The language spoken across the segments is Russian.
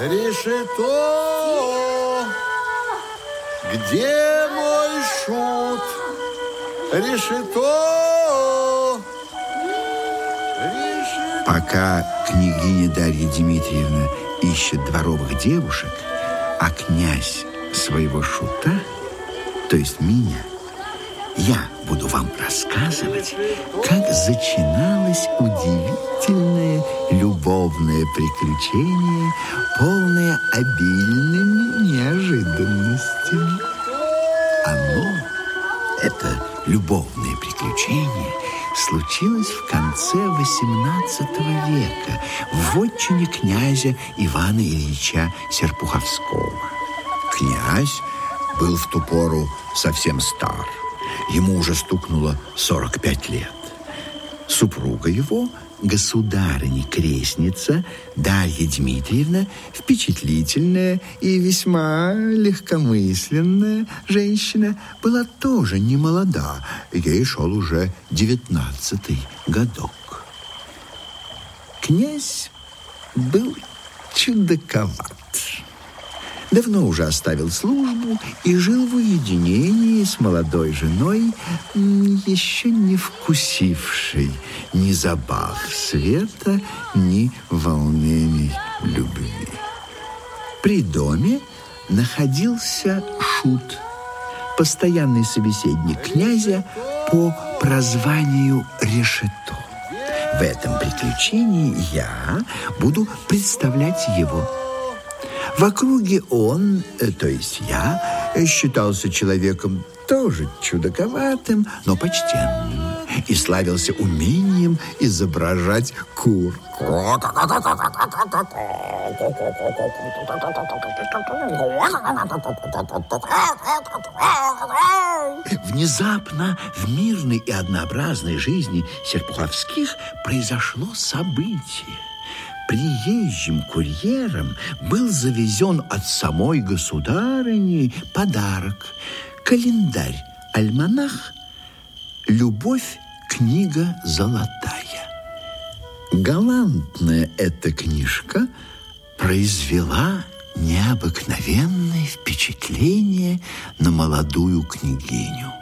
Решето! Где мой шут? Решето! Решето! Пока княгиня Дарья Дмитриевна ищет дворовых девушек, а князь своего шута, то есть меня, я буду вам рассказывать, как зачиналось удивительное любовное приключение, полное обильными неожиданностями. Оно, это любовное приключение, случилось в конце XVIII века в вотчине князя Ивана Ильича Серпуховского. Князь был в ту пору совсем стар. Ему уже стукнуло 45 лет. Супруга его, государыня-крестница Дарья Дмитриевна, впечатлительная и весьма легкомысленная женщина, была тоже не молода. Ей шел уже девятнадцатый годок. Князь был чудаковат давно уже оставил службу и жил в уединении с молодой женой, еще не вкусившей ни забав света, ни волнений любви. При доме находился Шут, постоянный собеседник князя по прозванию Решето. В этом приключении я буду представлять его в округе он, э, то есть я, э, считался человеком тоже чудаковатым, но почтенным и славился умением изображать кур. Внезапно в мирной и однообразной жизни Серпуховских произошло событие приезжим курьером был завезен от самой государыни подарок. Календарь «Альманах» «Любовь. Книга золотая». Галантная эта книжка произвела необыкновенное впечатление на молодую княгиню.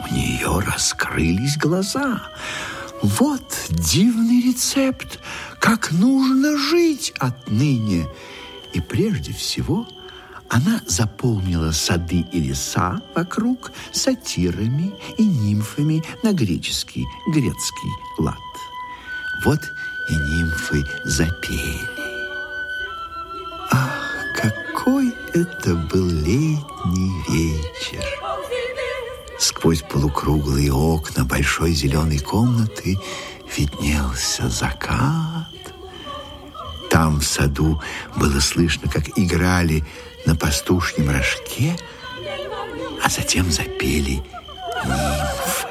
У нее раскрылись глаза – вот дивный рецепт, как нужно жить отныне. И прежде всего она заполнила сады и леса вокруг сатирами и нимфами на греческий, грецкий лад. Вот и нимфы запели. Ах, какой это был летний вечер! Сквозь полукруглые окна большой зеленой комнаты виднелся закат. Там в саду было слышно, как играли на пастушьем рожке, а затем запели нимфы.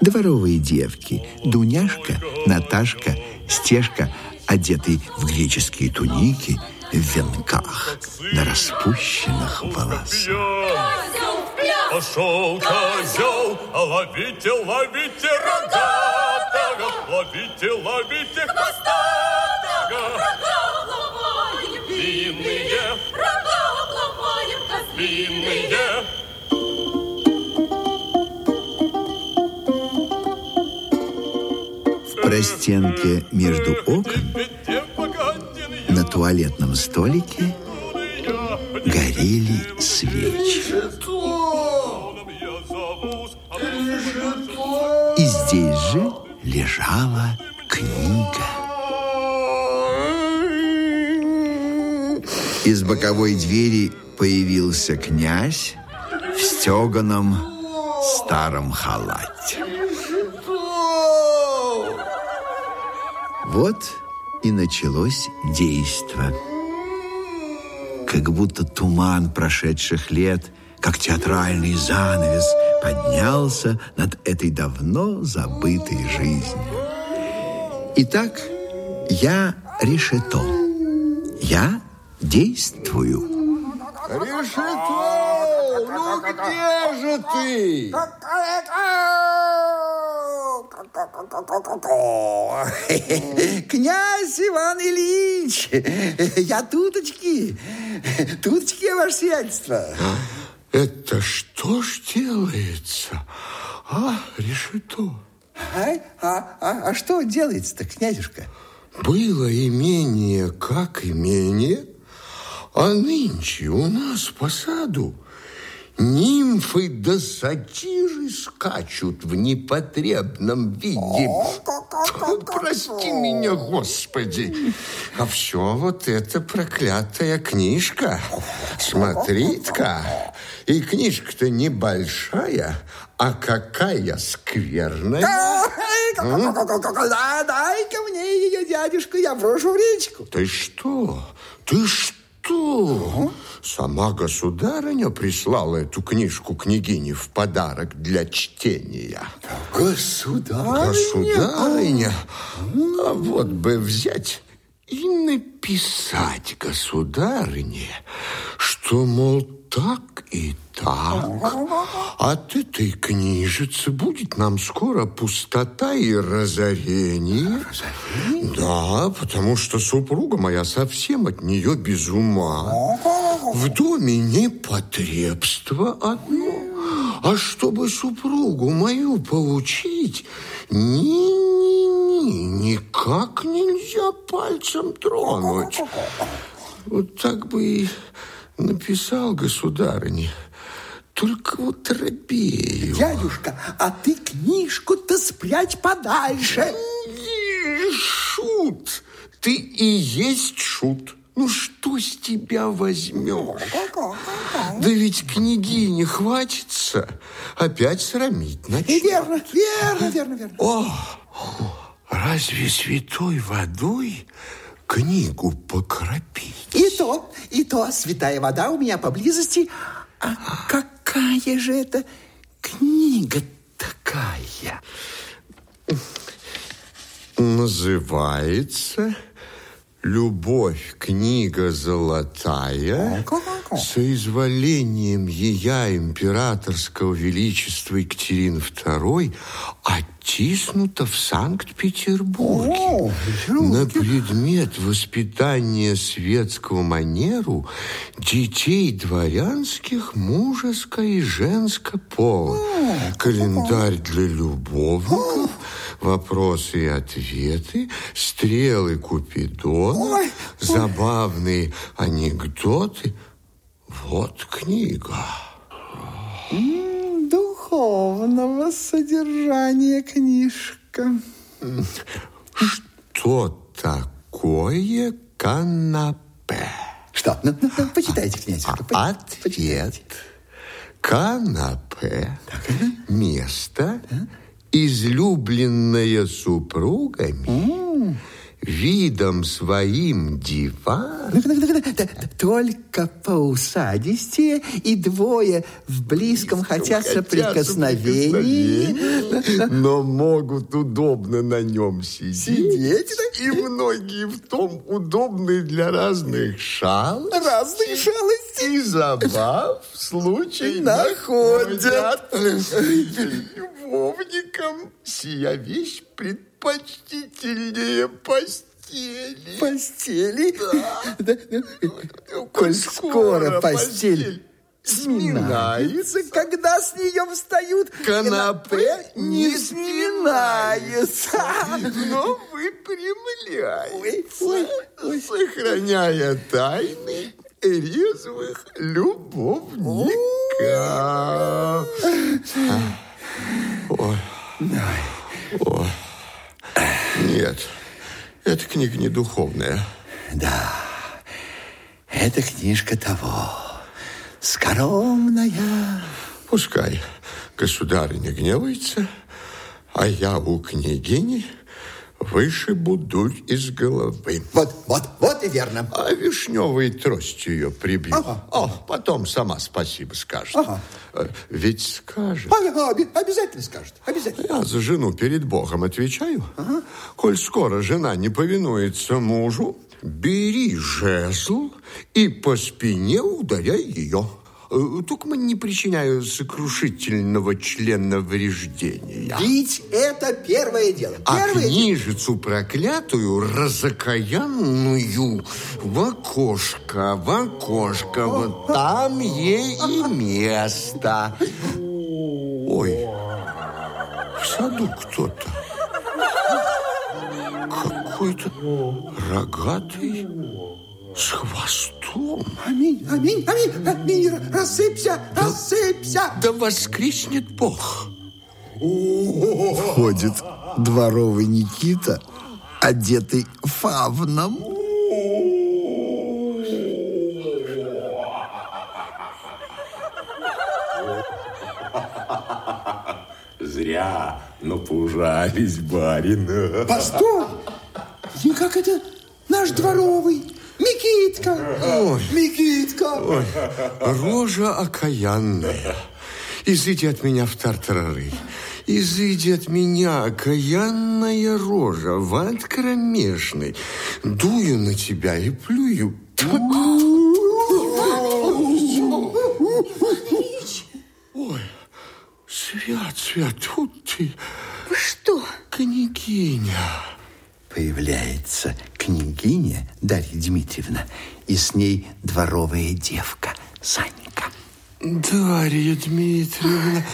Дворовые девки Дуняшка, Наташка, Стежка, одетые в греческие туники, в венках, на распущенных волосах. Пошел козел, ловите, ловите рогатого, ловите, ловите хвостатого. Рога ломаем, длинные, рога ломаем, длинные. В простенке между окон на туалетном столике горели свечи. Лежала книга. Из боковой двери появился князь в стеганом старом халате. Вот и началось действо. Как будто туман прошедших лет, как театральный занавес, поднялся над этой давно забытой жизнью. Итак, я решето. Я действую. Решето! Ну где же ты? Князь Иван Ильич, я туточки, туточки, ваше сиятельство. Это что ж делается? А, решето. А, а, а, а что делается-то, князюшка? Было имение как имение, а нынче у нас по саду нимфы да сатиры скачут в непотребном виде. Прости меня, Господи. А все вот это проклятая книжка. Смотри-ка, и книжка-то небольшая, а какая скверная. Да, дай-ка мне ее, дядюшка, я брошу в речку. Ты что? Ты что? Сама государыня прислала эту книжку княгине в подарок для чтения. Государь? Государыня? А вот бы взять и написать государыне, что, мол, так и так. От этой книжицы будет нам скоро пустота и разорение. Да, потому что супруга моя совсем от нее без ума. В доме непотребство одно. А чтобы супругу мою поучить, никак нельзя пальцем тронуть. Вот так бы и написал государыне. Только вот робею. Дядюшка, а ты книжку-то спрячь подальше. Шут! Ты и есть шут. Ну, что с тебя возьмешь? Да ведь книги не хватится. Опять срамить начнет. Верно, верно, верно, верно. О, разве святой водой книгу покропить? И то, и то, святая вода у меня поблизости. А какая же это книга такая? Называется «Любовь, книга золотая» соизволением ея императорского величества Екатерины II оттиснута в Санкт-Петербурге. На предмет воспитания светского манеру детей дворянских мужеско и женско пола. Календарь для любовников, вопросы и ответы, стрелы Купидона, забавные анекдоты. Вот книга. Духовного содержания книжка. Что такое канапе? Что? Ну, ну, ну, почитайте, князюшка. по- Ответ. почитайте. Канапе – место, излюбленное супругами, видом своим т- Только поусадистее и двое в близком хотят соприкосновения. но могут удобно на нем сидеть. Сидеть? И многие в том удобны для разных шал. Разные шалости. И забав в случае Находят. Любовникам сия вещь предпочтительнее постели. Постели. Да, Коль скоро постель сминается, сминается, когда с нее встают, канапе не сминается. но выпрямляется, сохраняя тайны резвых любовников. Ой. Ой. Нет, эта книга не духовная. Да, эта книжка того, скоромная. Пускай государыня гневается, а я у княгини вышибу дурь из головы. Вот, вот, вот и верно. А вишневой тростью ее прибью. Ага. О, потом сама спасибо скажет. Ага. Э, Ведь скажет. А, оби- обязательно скажет, обязательно. Я за жену перед Богом отвечаю. Коль скоро жена не повинуется мужу, бери жезл и по спине ударяй ее. Э, Только не причиняю сокрушительного члена вреждения. Ведь это первое дело. А Первое дело. книжицу проклятую, разокаянную, в окошко, в окошко, вот там ей и место. Ой, в саду кто-то. Какой-то рогатый с хвостом. Аминь, аминь, аминь, аминь. Рассыпься, рассыпься. Да воскреснет Бог. Ходит дворовый Никита, одетый фавном. Зря напужались, барин. Постой. И как это наш дворовый? Микитка. Микитка. Рожа окаянная. Изыди от меня в тартарары. Изыди от меня, окаянная рожа, в ад кромешный. Дую на тебя и плюю. Ой, свят, свят, тут ты, Что? княгиня. Появляется княгиня Дарья Дмитриевна, и с ней дворовая девка Санька. Дарья Дмитриевна,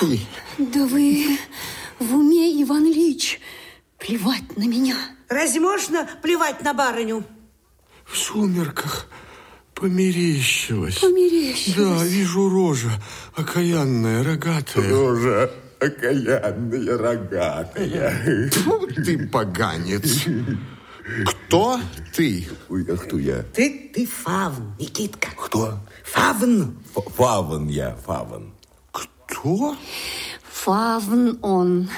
ты. Да вы в уме, Иван Ильич. Плевать на меня. Разве можно плевать на барыню? В сумерках померещилась. Померещилась. Да, вижу рожа, окаянная, рогатая. Тоже окаянная, рогатая. Тьфу ты поганец. Кто ты? Ой, а кто я? Ты, ты фавн, Никитка. Кто? Фавн. Ф- Фавн я, фавн. Кто? Фавн он.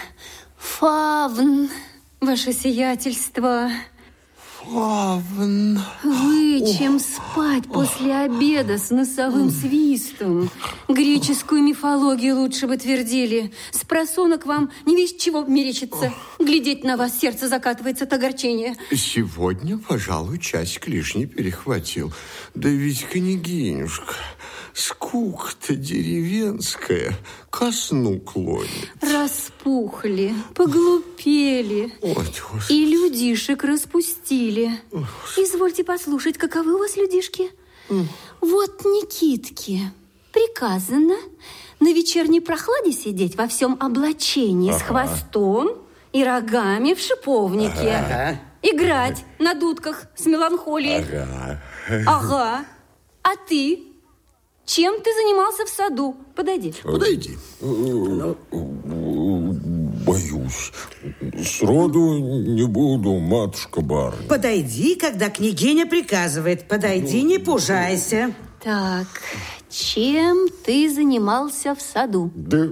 Фавн, ваше сиятельство. Вы чем спать после обеда с носовым свистом? Греческую мифологию лучше бы твердили. С просонок вам не весь чего мерещится. Глядеть на вас сердце закатывается от огорчения. Сегодня, пожалуй, часик лишний перехватил. Да ведь, княгинюшка, скука-то деревенская ко сну клонит. Распухли, поглупели. Ой. И людишек распустили. Извольте послушать, каковы у вас людишки. Вот Никитке приказано на вечерней прохладе сидеть во всем облачении с хвостом и рогами в шиповнике. Играть на дудках с меланхолией. Ага. Ага. А ты? Чем ты занимался в саду? Подойди. Подойди. Боюсь. Сроду не буду, матушка барыня. Подойди, когда княгиня приказывает. Подойди, не пужайся. Так, чем ты занимался в саду? Да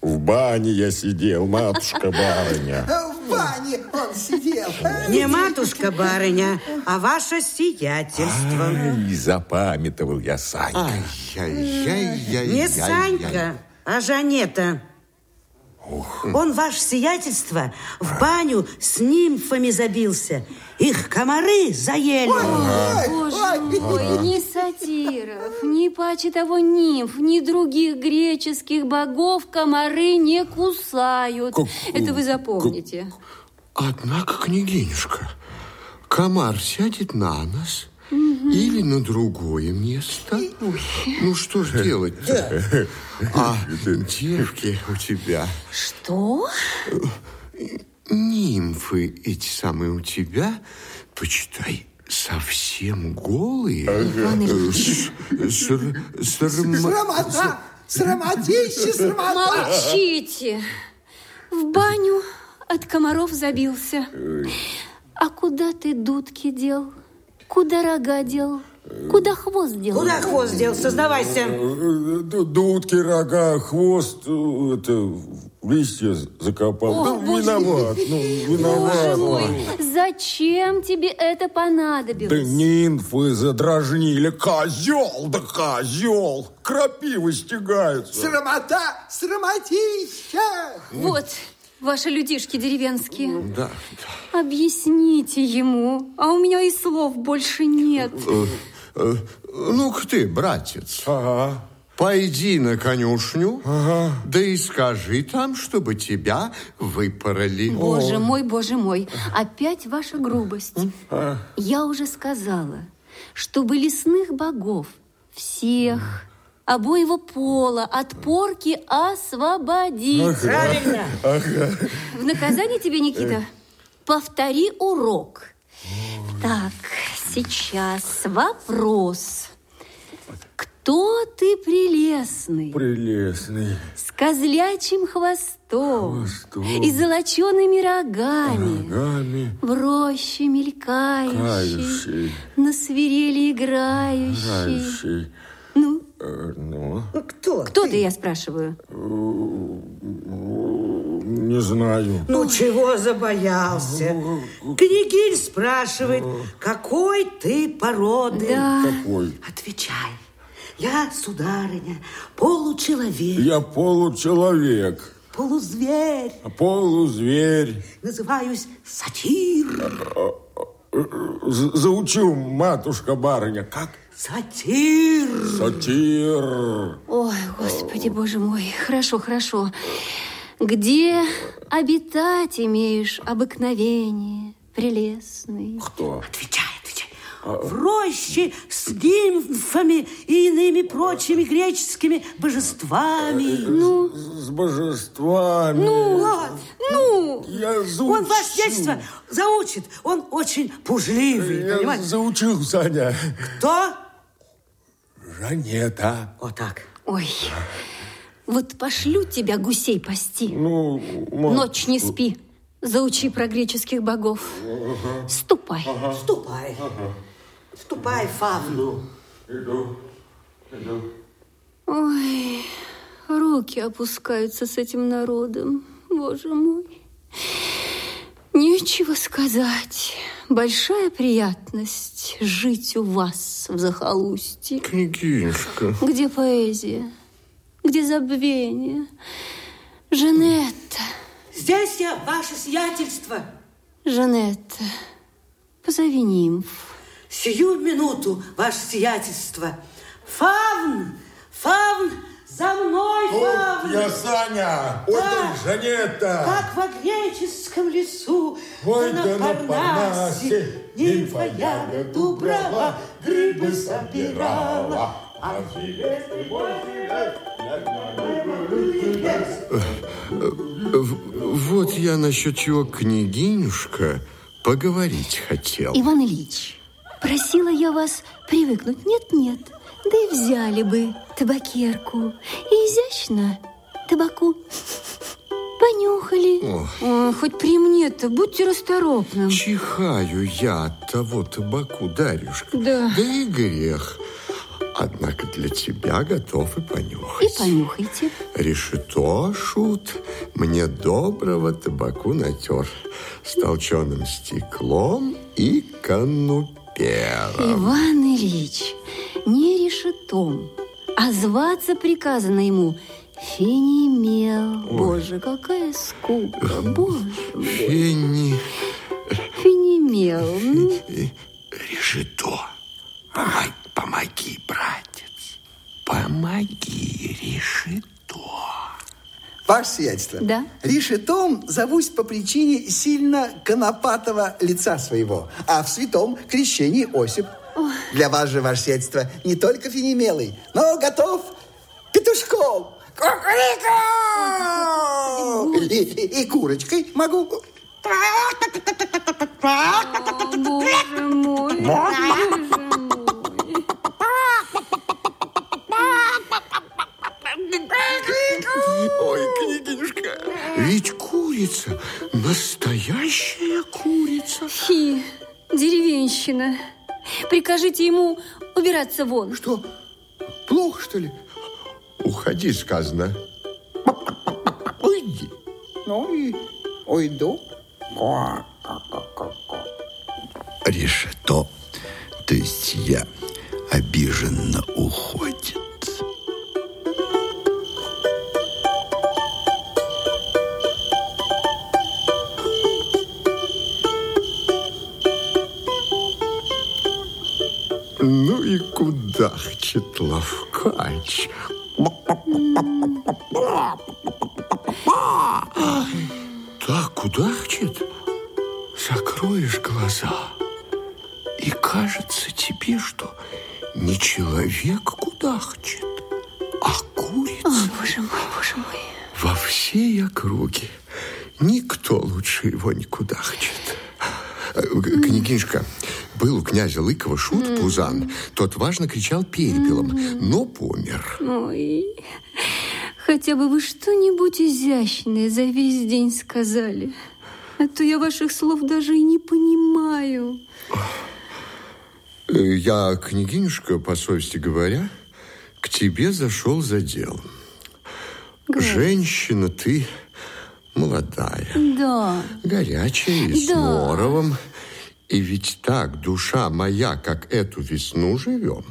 в бане я сидел, матушка барыня. В бане он сидел. Не матушка барыня, а ваше сиятельство. Ай, запамятовал я Санька. Ай-яй-яй-яй. Не Санька, а Жанета. Он, ваше сиятельство, в баню с нимфами забился. Их комары заели. Боже мой, ни сатиров, ни паче того нимф, ни других греческих богов комары не кусают. Как- Это вы запомните. Однако, княгинюшка, комар сядет на нос или на другое место. Ну, что ж делать-то? А девки у тебя, Что? нимфы эти самые у тебя, почитай, совсем голые. С- Срамота! Срамотища, срамота! Молчите. В баню от комаров забился. А куда ты дудки дел? Куда рога дел? Куда хвост дел? Куда хвост дел? Сознавайся. Э, д- Дудки, рога, хвост, э, это, листья закопал. О, Да боже виноват, ну, Боже виноват. мой, зачем тебе это Да понадобилось? нимфы задражнили. Козел, да козел. Крапивы стягаются. Срамота! Срамотища! Вот, ваши людишки деревенские. Да, Объясните ему, а у меня и слов больше нет. да. Э, Ну-ка ты, братец, Ага. пойди на конюшню, да и скажи там, чтобы тебя выпороли. Боже мой, боже мой, опять ваша грубость. Я уже сказала, чтобы лесных богов всех обоего пола от порки освободить. Правильно. В наказание тебе, Никита, повтори урок. Так, сейчас вопрос. Кто ты прелестный? Прелестный. С козлячим хвостом, Хвостом. и золочеными рогами, Рогами. в роще мелькающий, Кающий. на свирели играющий. Играющий. Ну, Кто? кто ты, я спрашиваю? не знаю. Ну, чего забоялся? Княгинь спрашивает, какой ты породы? Да, Какой? Отвечай. Я, сударыня, получеловек, Я получеловек, полузверь, полузверь. называюсь сатир. Заучу, матушка барыня, как? Сатир. Сатир. ой, господи, боже мой, хорошо, хорошо. Где обитать имеешь обыкновение, прелестный? Кто? Отвечай, отвечай. В роще с нимфами и иными прочими греческими божествами. Ну, С божествами. Вот. ну, Я заучу. Он ваше сельство заучит. Он очень пужливый, Я понимаете? заучил, Саня. Кто? Жанета. Вот так. ой, вот пошлю тебя гусей пасти. Ну, ма- Ночь не спи, заучи про греческих богов. Ступай. Ступай. Ступай, Фавну. Иду. Иду. Ой, руки опускаются с этим народом, боже мой. Нечего сказать. Большая приятность жить у вас в захолустье. Княгинюшка, Где поэзия? Где забвение? Жанетта, Здесь я, ваше сиятельство. Жанетта, позови нимф. Сию минуту, ваше сиятельство. Фавн, Фавн, за мной, Фавн. Я Саня. Ой, Да. ты, Жанета. Как во греческом лесу, Ой, да да на на Парнасе, нимфа ягоду брала, грибы собирала. А в- вот я насчет чего княгинюшка поговорить хотел. Иван Ильич, просила я вас привыкнуть. Нет-нет, да и взяли бы табакерку. И изящно табаку понюхали. Ой, хоть при мне-то будьте расторопным. Чихаю я от того табаку, Дарюшка. Да. Да и грех. Однако для тебя готов и И понюхать. понюхайте. Решето, шут, мне доброго табаку натер с толченым стеклом и конупером. Иван Ильич, не решетом, а зваться приказано ему Фенимел. Боже, какая скука, боже мой. Фени, Фенимел. ну. решето, помоги, помоги, братец, помоги, решето. Ваше сиятельство. Да? Решетом зовусь по причине сильно конопатого лица своего, а в святом крещении Осип. Для вас же, ваше сиятельство, не только фенемелый, но готов петушком, кукуриком! И, и- и курочкой могу. О, боже мой, боже мой. Ой, княгинюшка, ведь курица, настоящая курица. Фи, деревенщина. Прикажите ему убираться вон. Что, плохо, что ли? Уходи, сказано. Уйди. Ну и уйду. Решето, то есть я, обиженно уходит. Кудахчет ловкач. Так кудахчет, закроешь глаза, и кажется тебе, что не человек кудахчет, а курица. О, боже мой, боже мой. Во всей округе никто лучше его не кудахчет. Э, Княгинюшка, был у князя Лыкова шут Пузан. Тот важно кричал перепелом, но помер. Ой, хотя бы вы что-нибудь изящное за весь день сказали. А то я ваших слов даже и не понимаю. Э, Я, княгинюшка, по совести говоря, к тебе зашел за делом. Женщина ты молодая, Да, горячая и с Да. И ведь так душа моя, как эту весну живем,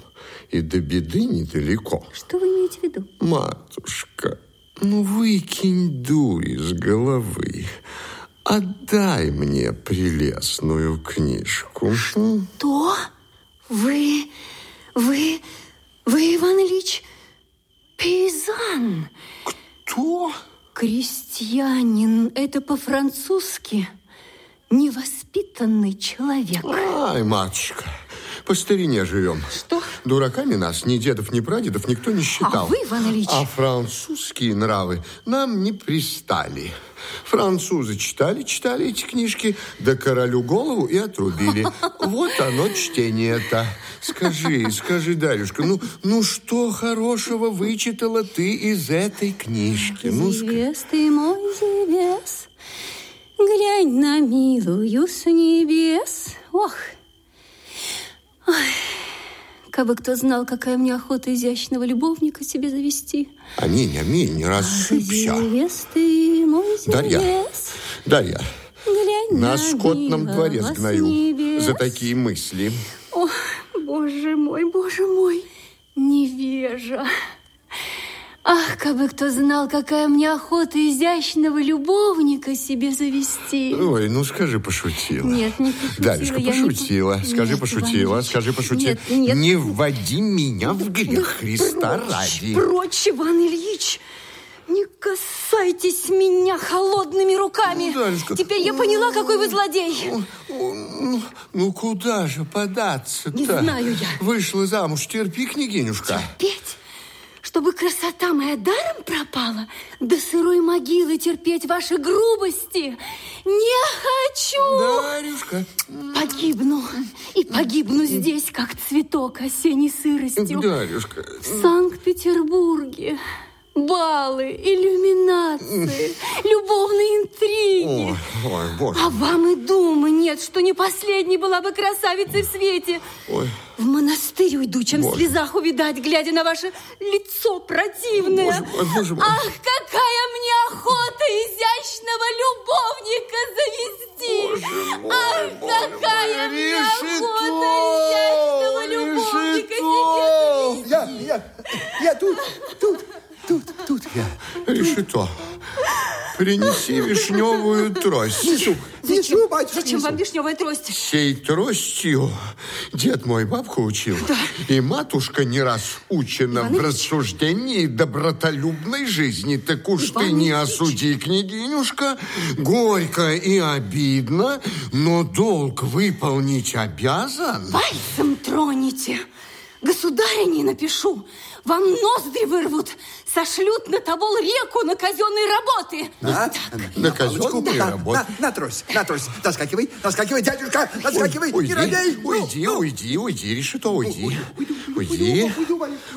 и до беды недалеко. что вы имеете в виду? Матушка, ну выкинь дурь из головы. Отдай мне прелестную книжку. М? То? Вы, вы, вы, Иван Ильич, пейзан. Кто? Крестьянин, это по-французски невоспитанный человек. Ай, матушка, по старине живем. Что? Дураками нас ни дедов, ни прадедов никто не считал. А вы, Иван Ильич? А французские нравы нам не пристали. Французы читали, читали эти книжки, да королю голову и отрубили. Вот оно чтение-то. Скажи, скажи, Дарюшка, ну, ну что хорошего вычитала ты из этой книжки? Ну, ска- Зевес ты мой зевес, глянь на милую с небес. Ох, Ой, кабы кто знал, какая мне охота изящного любовника себе завести. аминь, аминь, не рассыпься. Зевес ты мой Дарья, Дарья, глянь на на скотном дворе сгною небес. за такие мысли. О, боже мой, боже мой, невежа. Ах, кабы кто знал, какая мне охота изящного любовника себе завести. Ой, ну скажи, пошутила. Нет, не пошутила, Дарюшка, не пошутила. по- Скажи, Нет, пошутила. Иван Скажи, пошутила. Нет, нет. Не вводи меня в грех Христа прочь, ради. Прочь, Иван Ильич! Не касайтесь меня холодными руками. Ну, Дарюшка. Теперь я поняла, какой вы злодей. Ну, ну, куда же податься-то? Не знаю я. Вышла замуж, терпи, княгинюшка. Петь, чтобы красота моя даром пропала, до сырой могилы терпеть ваши грубости не хочу. Дарюшка, Погибну. И погибну здесь, как цветок осенней сыростью. Дарюшка, В Санкт-Петербурге. Балы, иллюминации, любовные интриги. ой, ой, боже. А вам и думы нет, что не последней была бы красавицей в свете. Ой. В монастырь уйду, чем в Боже. слезах увидать, глядя на ваше лицо противное. Боже мой, боже мой. Ах, какая мне охота изящного любовника завести! Ах, какая мне охота изящного любовника себе Я, я, я тут, тут, тут, тут я. Решето, принеси вишневую трость. Несу, батюшка, Зачем несу. вам вишневая трость? Сей тростью дед мой бабку учил. И матушка не раз учена Иван в рассуждении добротолюбной жизни. Так уж ты Иван не Ильич. осуди, княгинюшка. Горько и обидно, но долг выполнить обязан. Пальцем троните. Государыне напишу. Вам ноздри вырвут. Сошлют на Тобол реку на казенные работы. На, На казенные работы. на, на трость, на трость. Наскакивай, наскакивай, дядюшка, наскакивай, Ой, не уйди, робей. уйди, Ну, ну. уйди, уйди, решето, уйди. Уйди,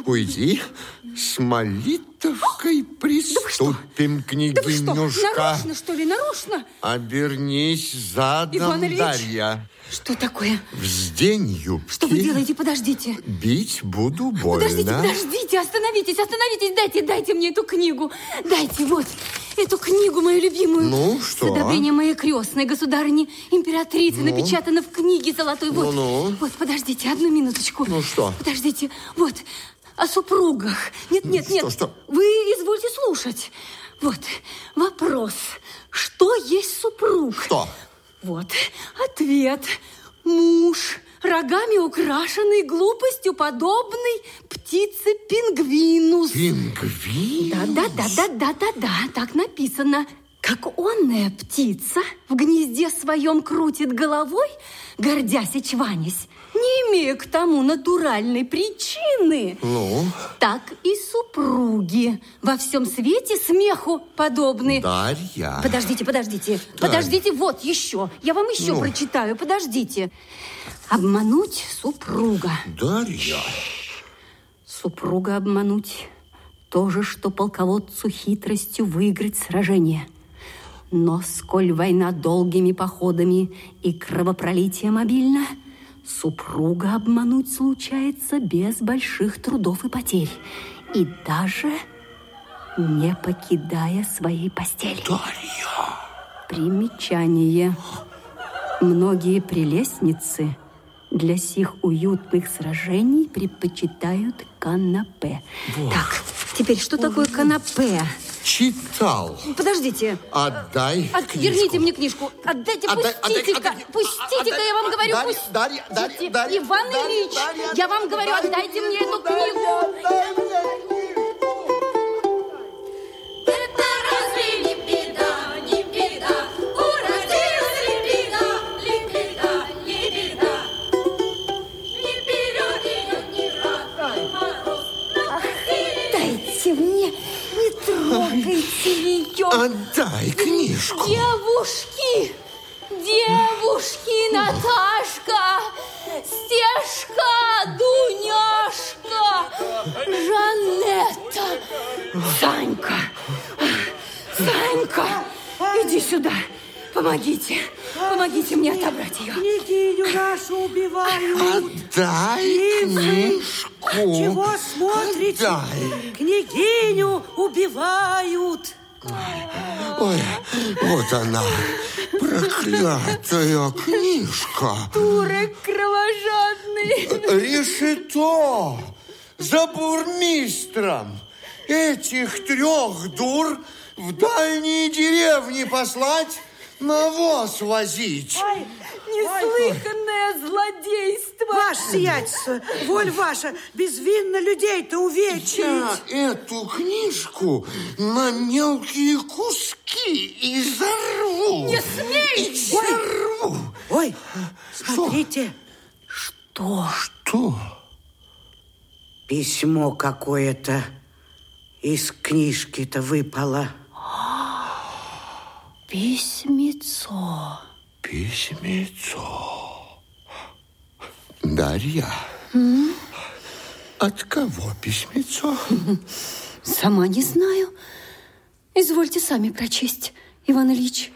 уйди. С молитовкой приступим, Да вы что, княгинюшка. нарочно, что ли, нарочно? Обернись задом? Дарья. Что такое? Вздень юбки. Что вы делаете? Подождите. Бить буду больно. Подождите, подождите, остановитесь, остановитесь, дайте, дайте мне эту книгу. Дайте, вот, эту книгу мою любимую. Ну, что? С одобрения моей крестной государыни, императрицы, напечатана в книге золотой. Вот, Ну-ну. вот, подождите, одну минуточку. Ну, что? Подождите, вот, о супругах. Нет, нет, Что, нет. что? Вы извольте слушать. Вот, вопрос. Что есть супруг? Что? Вот, ответ. Муж, рогами украшенный, глупостью подобный птице-пингвинус. Пингвин? Да-да-да-да-да-да-да, так написано. Как онная птица в гнезде своем крутит головой, гордясь и чванясь, не имея к тому натуральной причины. Ну? Так и супруги во всем свете смеху подобны. Дарья. Подождите, подождите, подождите, вот еще. Я вам еще Ну? прочитаю, подождите. Обмануть супруга. Дарья. Супруга обмануть то же, что полководцу хитростью выиграть сражение. Но сколь война долгими походами и кровопролитием обильна, супруга обмануть случается без больших трудов и потерь. И даже не покидая своей постели. Дарья. Примечание. Многие прелестницы для сих уютных сражений предпочитают канапе. Так, теперь что такое канапе? Читал. Подождите. Отдай От- книжку. верните мне книжку. Отдайте, Отдай, отдай, пустите-ка. отдай. Пустите-ка, Отдай. я вам говорю, Дарья, пустите. Дарья, Дарья, Дарья, Иван Дарья, Ильич, Дарья, я вам говорю, дай отдайте мне эту Дарья, книгу. дай мне книжку. Трогайте ее. Отдай книжку. Девушки, девушки, Наташка, Стешка, Дуняшка, Жанетта, Санька, Санька, иди сюда, помогите, помогите мне отобрать ее. Княгиню нашу убивают. Отдай книжку. Чего смотрите? Отдай. Княгиню убивают. Ой, вот она, проклятая книжка. Турок кровожадный. Решето за бурмистром этих трех дур в дальние деревни послать, навоз возить. Неслыханное злодейство. Ваше сиятельство, воль ваша, безвинно людей-то увечить. Я эту книжку на мелкие куски и зарву. Не смей! И зарву. Ой, смотрите, Что? Что? письмо какое-то из книжки-то выпало. Письмецо. Письмецо. Дарья, от кого письмецо? Сама не знаю. Извольте сами прочесть, Иван Ильич.